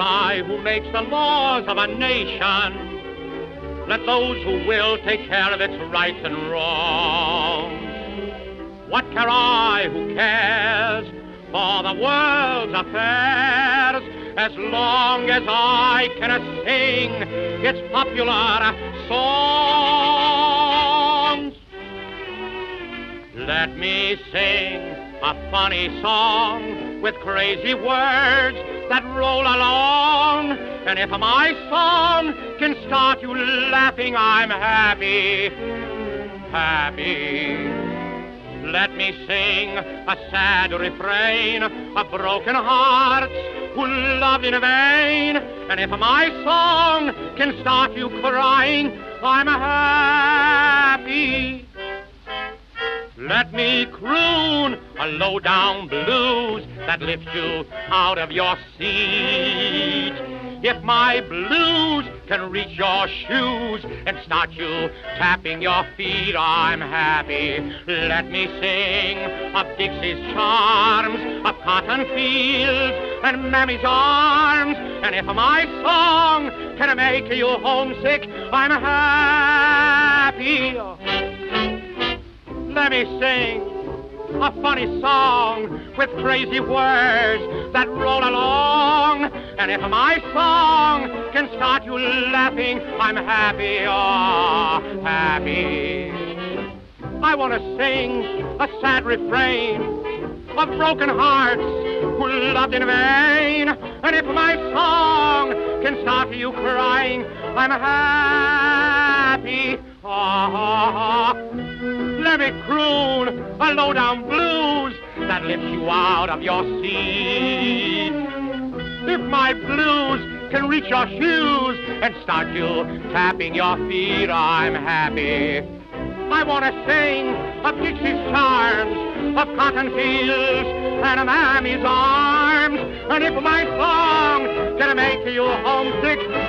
I who makes the laws of a nation. Let those who will take care of its rights and wrongs. What care I who cares for the world's affairs as long as I can sing its popular songs? Let me sing a funny song with crazy words that roll along. And if my song can start you laughing, I'm happy, happy. Let me sing a sad refrain of broken hearts who loved in vain. And if my song can start you crying, I'm happy. Let me croon a low-down blues that lifts you out of your seat. If my blues can reach your shoes and start you tapping your feet, I'm happy. Let me sing of Dixie's charms, of cotton fields and Mammy's arms. And if my song can make you homesick, I'm happy. Let me sing a funny song with crazy words that roll along. And if my song can start you laughing, I'm happy, oh, happy. I want to sing a sad refrain of broken hearts who loved in vain. And if my song can start you crying, I'm happy. Oh, me croon a low-down blues that lifts you out of your seat. If my blues can reach your shoes and start you tapping your feet, I'm happy. I want to sing of Dixie's charms, of cotton fields and of Mammy's arms. And if my song can make you homesick.